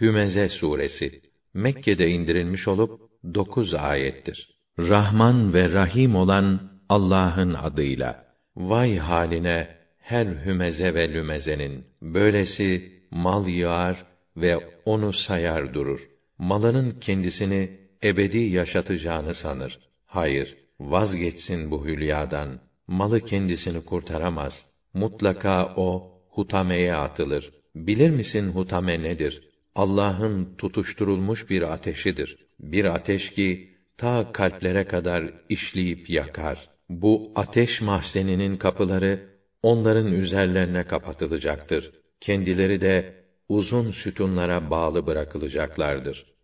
Hümeze suresi Mekke'de indirilmiş olup dokuz ayettir. Rahman ve Rahim olan Allah'ın adıyla. Vay haline her hümeze ve lümezenin. Böylesi mal yığar ve onu sayar durur. Malının kendisini ebedi yaşatacağını sanır. Hayır, vazgeçsin bu hülyadan. Malı kendisini kurtaramaz. Mutlaka o hutameye atılır. Bilir misin hutame nedir? Allah'ın tutuşturulmuş bir ateşidir. Bir ateş ki ta kalplere kadar işleyip yakar. Bu ateş mahzeninin kapıları onların üzerlerine kapatılacaktır. Kendileri de uzun sütunlara bağlı bırakılacaklardır.